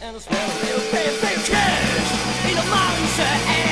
and a smell. You can't cash in a mindset